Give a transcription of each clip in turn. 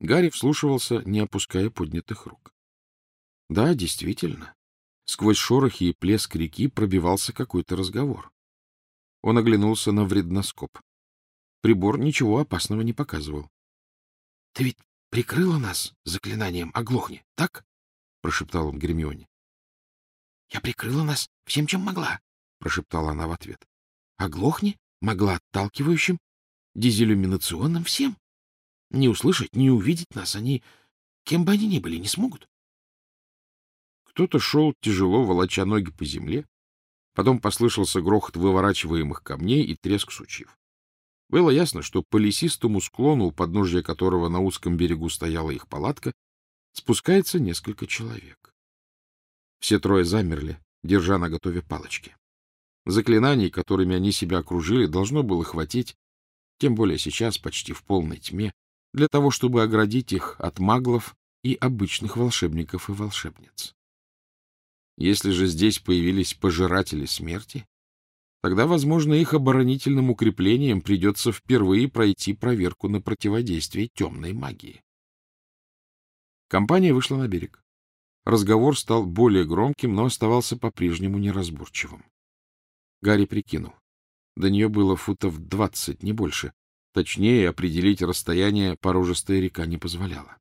Гарри вслушивался, не опуская поднятых рук. Да, действительно, сквозь шорохи и плеск реки пробивался какой-то разговор. Он оглянулся на вредноскоп. Прибор ничего опасного не показывал. — Ты ведь прикрыла нас заклинанием «Оглохни», так? — прошептал он Гермионе. — Я прикрыла нас всем, чем могла, — прошептала она в ответ. — Оглохни могла отталкивающим, дезиллюминационным всем. Не услышать, не увидеть нас они, кем бы они ни были, не смогут. Кто-то шел, тяжело волоча ноги по земле. Потом послышался грохот выворачиваемых камней и треск сучьев. Было ясно, что по лесистому склону, у подножья которого на узком берегу стояла их палатка, спускается несколько человек. Все трое замерли, держа на готове палочки. Заклинаний, которыми они себя окружили, должно было хватить, тем более сейчас, почти в полной тьме, для того, чтобы оградить их от маглов и обычных волшебников и волшебниц. Если же здесь появились пожиратели смерти, тогда, возможно, их оборонительным укреплением придется впервые пройти проверку на противодействие темной магии. Компания вышла на берег. Разговор стал более громким, но оставался по-прежнему неразборчивым. Гарри прикинул. До нее было футов двадцать, не больше. Точнее, определить расстояние порожистая река не позволяла.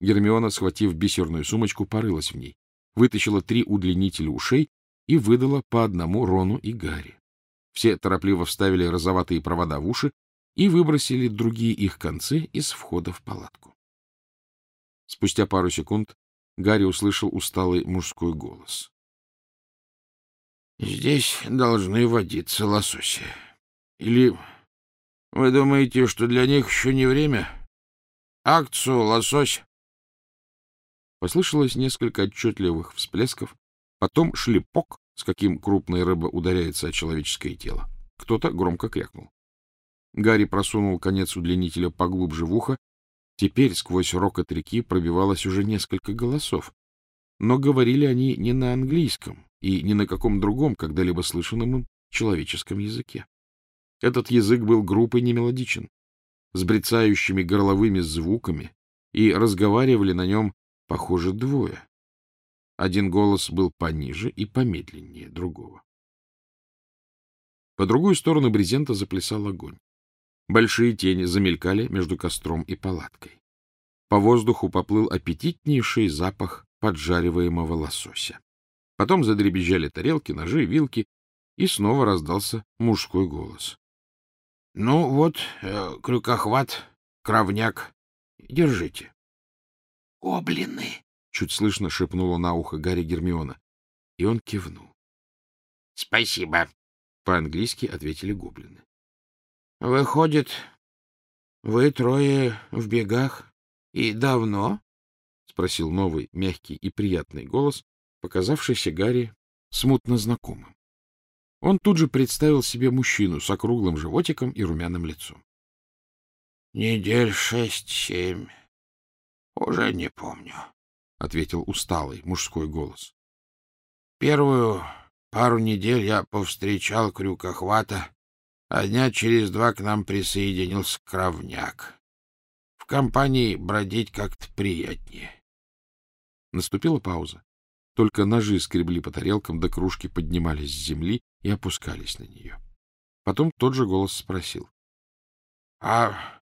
Гермиона, схватив бисерную сумочку, порылась в ней, вытащила три удлинителя ушей и выдала по одному Рону и Гарри. Все торопливо вставили розоватые провода в уши и выбросили другие их концы из входа в палатку. Спустя пару секунд Гарри услышал усталый мужской голос. — Здесь должны водиться лососи. Или вы думаете, что для них еще не время? Акцию, лосось!» Послышалось несколько отчетливых всплесков, потом шлепок, с каким крупная рыба ударяется о человеческое тело. Кто-то громко крякнул. Гарри просунул конец удлинителя поглубже в ухо. Теперь сквозь рокот реки пробивалось уже несколько голосов. Но говорили они не на английском и ни на каком другом, когда-либо слышанном им человеческом языке. Этот язык был группой немелодичен, с брецающими горловыми звуками, и разговаривали на нем, похоже, двое. Один голос был пониже и помедленнее другого. По другую сторону брезента заплясал огонь. Большие тени замелькали между костром и палаткой. По воздуху поплыл аппетитнейший запах поджариваемого лосося. Потом задребезжали тарелки, ножи, вилки, и снова раздался мужской голос. Ну вот, э, крюкохват, кровняк. Держите. — Гоблины! — чуть слышно шепнула на ухо Гарри Гермиона. И он кивнул. — Спасибо. По-английски ответили гоблины. — Выходит, вы трое в бегах и давно? — спросил новый, мягкий и приятный голос, показавшийся Гарри смутно знакомым. Он тут же представил себе мужчину с округлым животиком и румяным лицом. — Недель шесть-семь. Уже не помню, — ответил усталый мужской голос. — Первую пару недель я повстречал крюкохвата, а дня через два к нам присоединился кровняк. В компании бродить как-то приятнее. Наступила пауза. Только ножи скребли по тарелкам, да кружки поднимались с земли и опускались на нее. Потом тот же голос спросил. — А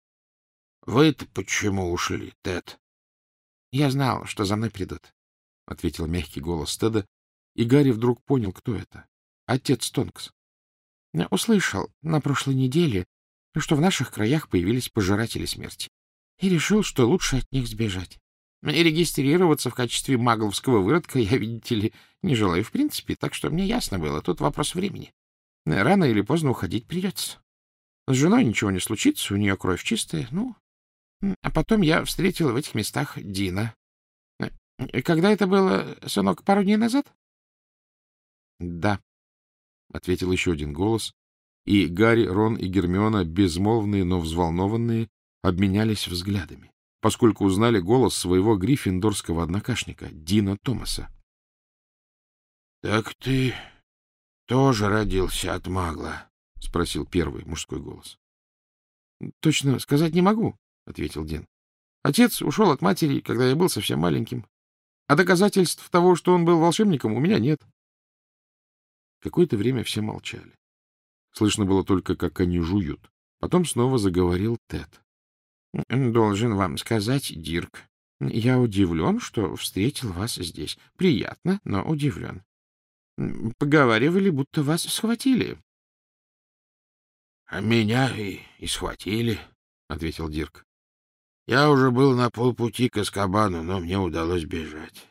вы-то почему ушли, Тед? — Я знал, что за мной придут, — ответил мягкий голос Теда, и Гарри вдруг понял, кто это. Отец Тонкс. — Услышал на прошлой неделе, что в наших краях появились пожиратели смерти, и решил, что лучше от них сбежать. И регистрироваться в качестве магловского выродка я, видите ли, не желаю в принципе, так что мне ясно было, тут вопрос времени. Рано или поздно уходить придется. С женой ничего не случится, у нее кровь чистая, ну... А потом я встретил в этих местах Дина. Э, когда это было, сынок, пару дней назад? — Да, — ответил еще один голос, и Гарри, Рон и Гермиона, безмолвные, но взволнованные, обменялись взглядами поскольку узнали голос своего гриффиндорского однокашника, Дина Томаса. — Так ты тоже родился от магла? — спросил первый мужской голос. — Точно сказать не могу, — ответил Дин. Отец ушел от матери, когда я был совсем маленьким. А доказательств того, что он был волшебником, у меня нет. Какое-то время все молчали. Слышно было только, как они жуют. Потом снова заговорил Тед. — Должен вам сказать, Дирк, я удивлен, что встретил вас здесь. Приятно, но удивлен. Поговаривали, будто вас схватили. — А меня и, и схватили, — ответил Дирк. — Я уже был на полпути к Эскобану, но мне удалось бежать.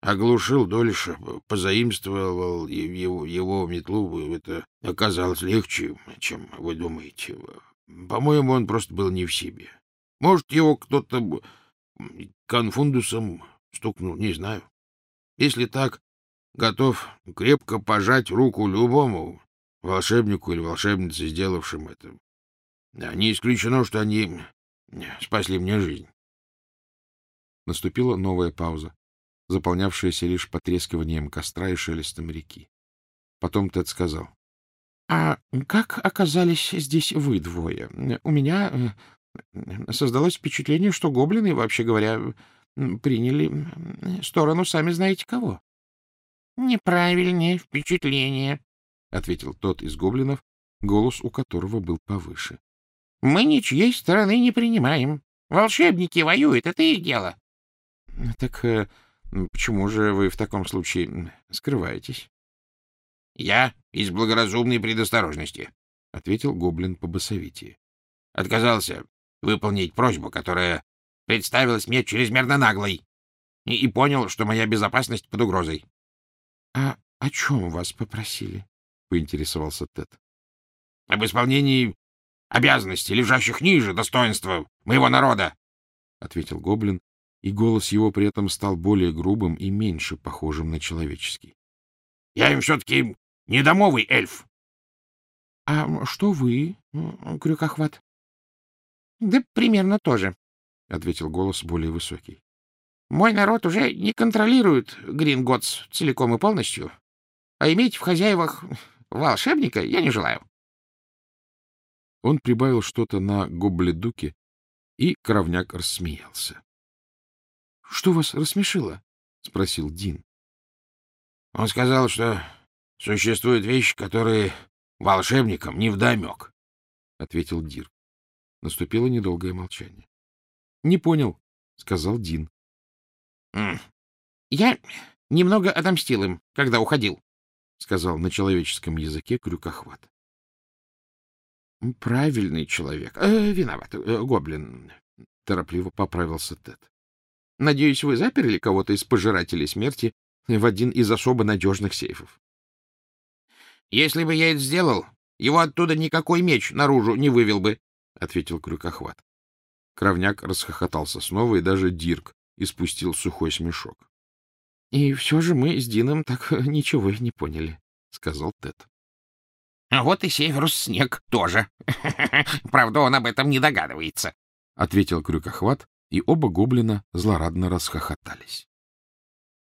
Оглушил Долиша, позаимствовал его, его метлу. Это оказалось легче, чем вы думаете. По-моему, он просто был не в себе. Может, его кто-то конфундусом стукнул, не знаю. Если так, готов крепко пожать руку любому волшебнику или волшебнице, сделавшим это. Да, не исключено, что они спасли мне жизнь. Наступила новая пауза, заполнявшаяся лишь потрескиванием костра и шелестом реки. Потом Тед сказал. — А как оказались здесь вы двое? У меня э, создалось впечатление, что гоблины, вообще говоря, приняли сторону сами знаете кого. — Неправильное впечатление, — ответил тот из гоблинов, голос у которого был повыше. — Мы ничьей стороны не принимаем. Волшебники воюют, это их дело. — Так э, почему же вы в таком случае скрываетесь? — Я из благоразумной предосторожности, — ответил гоблин по басовитии. — Отказался выполнить просьбу, которая представилась мне чрезмерно наглой, и, и понял, что моя безопасность под угрозой. — А о чем вас попросили? — поинтересовался Тед. — Об исполнении обязанностей, лежащих ниже достоинства моего народа, — ответил гоблин, и голос его при этом стал более грубым и меньше похожим на человеческий. — Я им все-таки недомовый эльф. — А что вы, крюкохват? — Да примерно то же, — ответил голос более высокий. — Мой народ уже не контролирует Гринготс целиком и полностью, а иметь в хозяевах волшебника я не желаю. Он прибавил что-то на гобледуке, и Кровняк рассмеялся. — Что вас рассмешило? — спросил Дин. — Он сказал, что существуют вещи, которые волшебникам не вдомек, — ответил Дир. Наступило недолгое молчание. — Не понял, — сказал Дин. — Я немного отомстил им, когда уходил, — сказал на человеческом языке крюкохват. — Правильный человек. Э, виноват, э, гоблин, — торопливо поправился Тед. — Надеюсь, вы заперли кого-то из пожирателей смерти в один из особо надежных сейфов. — Если бы я это сделал, его оттуда никакой меч наружу не вывел бы, — ответил крюкохват. Кровняк расхохотался снова, и даже Дирк испустил сухой смешок. — И все же мы с Дином так ничего и не поняли, — сказал Тед. А вот и Северус Снег тоже. Правда, он об этом не догадывается, — ответил Крюкохват, и оба гоблина злорадно расхохотались.